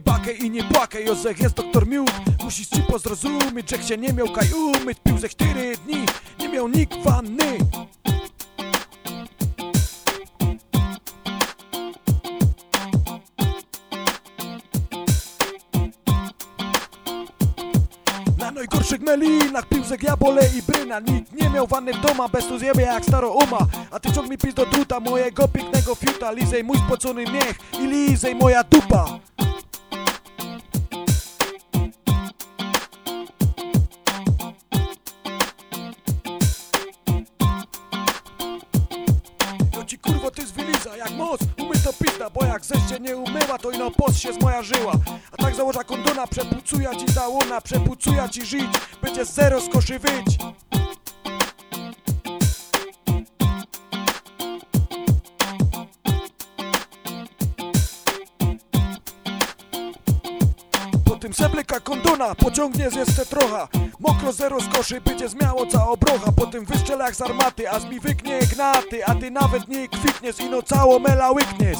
Bakaj i nie płakaj, Jozech jest doktor miód. Musisz ci pozrozumieć, że się nie miał kaj umyć. Pił ze cztery dni, nie miał nikt wanny. Na najgorszych melinach pił ze jabole i bryna. Nikt nie miał wanny w doma, bez tu zjebie jak staro uma. A ty ciąg mi pis do druta mojego pięknego fiuta. Lizej mój spocony miech i lizej moja dupa zwiliza, jak moc? Umy to pizda Bo jak zeście nie umyła, to ino post się z moja żyła. A tak założa kondona, przepucuja ci ta łona Przepucuja ci żyć, będzie zero z koszy wyć Po tym sebleka kondona pociągnie z jeszcze trocha. Mokro zero z koszy, będzie zmiało ca obrocha. Po tym wyszczelach z armaty, aż mi wyknie gnaty A ty nawet nie kwitniesz, ino cało mela łykniesz